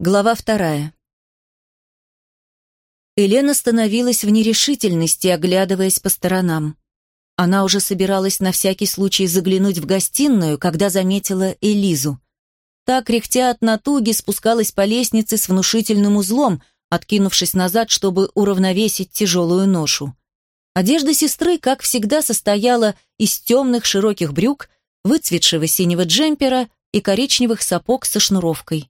Глава вторая. Елена становилась в нерешительности, оглядываясь по сторонам. Она уже собиралась на всякий случай заглянуть в гостиную, когда заметила Элизу. Та, кряхтя от натуги, спускалась по лестнице с внушительным узлом, откинувшись назад, чтобы уравновесить тяжелую ношу. Одежда сестры, как всегда, состояла из темных широких брюк, выцветшего синего джемпера и коричневых сапог со шнуровкой.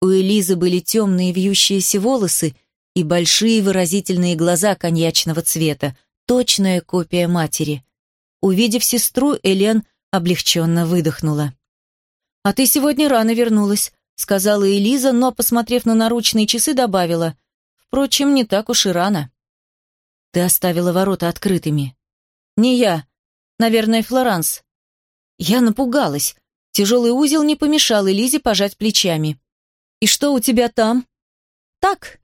У Элизы были темные вьющиеся волосы и большие выразительные глаза коньячного цвета, точная копия матери. Увидев сестру, Элен облегченно выдохнула. «А ты сегодня рано вернулась», — сказала Элиза, но, посмотрев на наручные часы, добавила. «Впрочем, не так уж и рано». «Ты оставила ворота открытыми». «Не я. Наверное, Флоранс». Я напугалась. Тяжелый узел не помешал Элизе пожать плечами. «И что у тебя там?» «Так,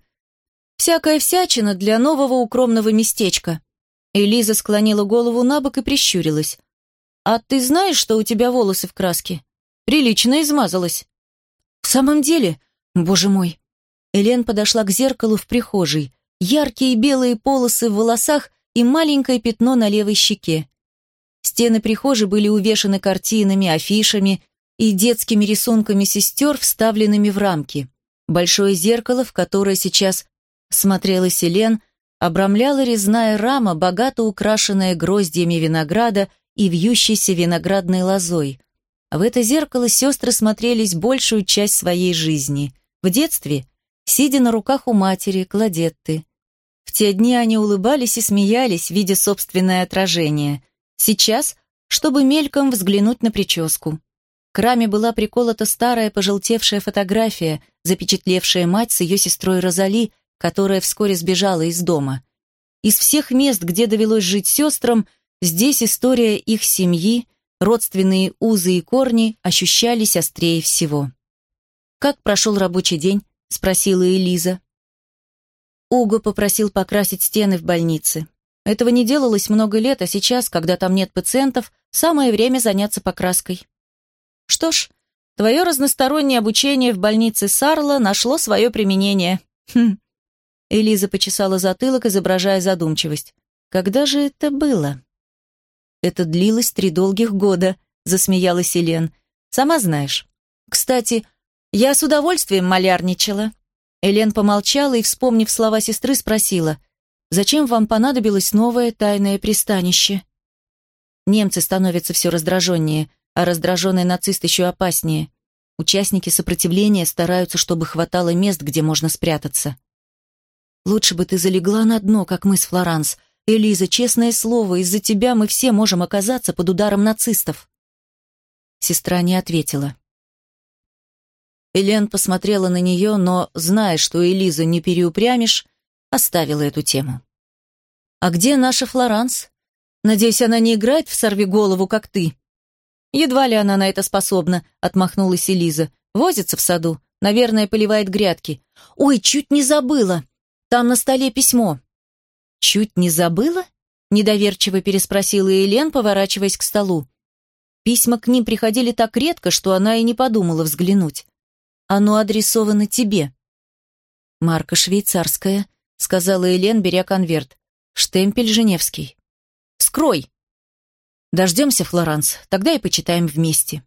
всякая всячина для нового укромного местечка». Элиза склонила голову на бок и прищурилась. «А ты знаешь, что у тебя волосы в краске? Прилично измазалась». «В самом деле? Боже мой!» Элен подошла к зеркалу в прихожей. Яркие белые полосы в волосах и маленькое пятно на левой щеке. Стены прихожей были увешаны картинами, афишами и детскими рисунками сестер, вставленными в рамки. Большое зеркало, в которое сейчас смотрела Селен, обрамляла резная рама, богато украшенная гроздьями винограда и вьющейся виноградной лозой. В это зеркало сестры смотрелись большую часть своей жизни. В детстве, сидя на руках у матери, Кладетты. В те дни они улыбались и смеялись, видя собственное отражение. Сейчас, чтобы мельком взглянуть на прическу. К раме была приколота старая пожелтевшая фотография, запечатлевшая мать с ее сестрой Розали, которая вскоре сбежала из дома. Из всех мест, где довелось жить сестрам, здесь история их семьи, родственные узы и корни ощущались острее всего. «Как прошел рабочий день?» – спросила Элиза. Уго попросил покрасить стены в больнице. Этого не делалось много лет, а сейчас, когда там нет пациентов, самое время заняться покраской. Что ж, твое разностороннее обучение в больнице Сарла нашло свое применение. Хм. Элиза почесала затылок, изображая задумчивость. Когда же это было? Это длилось три долгих года, засмеялась Елен. Сама знаешь. Кстати, я с удовольствием малярничала. Элен помолчала и, вспомнив слова сестры, спросила, «Зачем вам понадобилось новое тайное пристанище?» Немцы становятся все раздраженнее а раздраженный нацист еще опаснее. Участники сопротивления стараются, чтобы хватало мест, где можно спрятаться. «Лучше бы ты залегла на дно, как мы с Флоранс. Элиза, честное слово, из-за тебя мы все можем оказаться под ударом нацистов». Сестра не ответила. Элен посмотрела на нее, но, зная, что Элизу не переупрямишь, оставила эту тему. «А где наша Флоранс? Надеюсь, она не играет в «Сорви голову», как ты?» «Едва ли она на это способна», — отмахнулась Элиза. «Возится в саду. Наверное, поливает грядки. Ой, чуть не забыла. Там на столе письмо». «Чуть не забыла?» — недоверчиво переспросила Елен, поворачиваясь к столу. Письма к ним приходили так редко, что она и не подумала взглянуть. «Оно адресовано тебе». «Марка швейцарская», — сказала Елен, беря конверт. «Штемпель Женевский». «Вскрой!» Дождемся, Флоранс, тогда и почитаем вместе.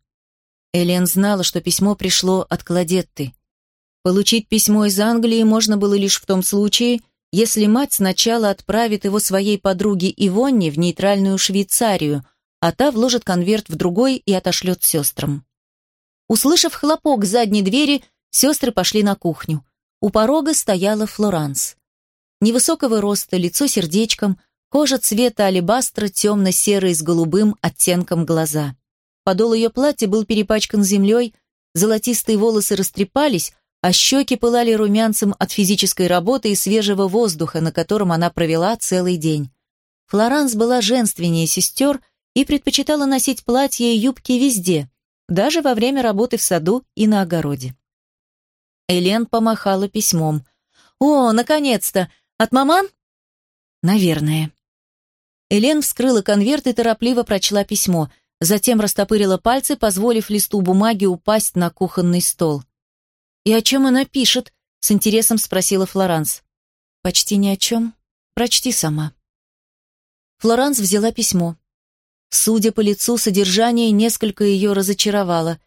Элен знала, что письмо пришло от Кладетты. Получить письмо из Англии можно было лишь в том случае, если мать сначала отправит его своей подруге Ивонне в нейтральную Швейцарию, а та вложит конверт в другой и отошлет сестрам. Услышав хлопок задней двери, сестры пошли на кухню. У порога стояла Флоранс. Невысокого роста, лицо сердечком, Кожа цвета алебастра, темно-серый с голубым оттенком глаза. Подол ее платья был перепачкан землей, золотистые волосы растрепались, а щеки пылали румянцем от физической работы и свежего воздуха, на котором она провела целый день. Флоранс была женственнее сестер и предпочитала носить платья и юбки везде, даже во время работы в саду и на огороде. Элен помахала письмом. «О, наконец-то! От маман?» «Наверное». Элен вскрыла конверт и торопливо прочла письмо, затем растопырила пальцы, позволив листу бумаги упасть на кухонный стол. «И о чем она пишет?» — с интересом спросила Флоранс. «Почти ни о чем. Прочти сама». Флоранс взяла письмо. Судя по лицу, содержание несколько ее разочаровало.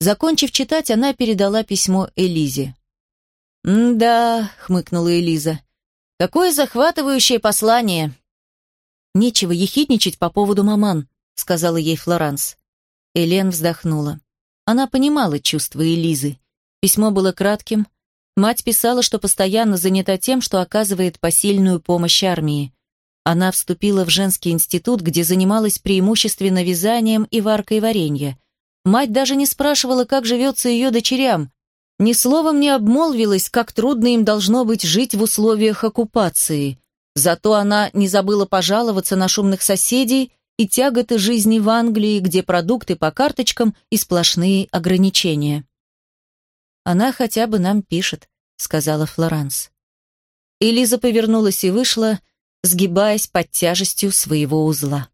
Закончив читать, она передала письмо Элизе. «Да», — хмыкнула Элиза, — «какое захватывающее послание!» «Нечего ехидничать по поводу маман», — сказала ей Флоранс. Элен вздохнула. Она понимала чувства Элизы. Письмо было кратким. Мать писала, что постоянно занята тем, что оказывает посильную помощь армии. Она вступила в женский институт, где занималась преимущественно вязанием и варкой варенья. Мать даже не спрашивала, как живется ее дочерям. Ни словом не обмолвилась, как трудно им должно быть жить в условиях оккупации. Зато она не забыла пожаловаться на шумных соседей и тяготы жизни в Англии, где продукты по карточкам и сплошные ограничения. «Она хотя бы нам пишет», — сказала Флоранс. Элиза повернулась и вышла, сгибаясь под тяжестью своего узла.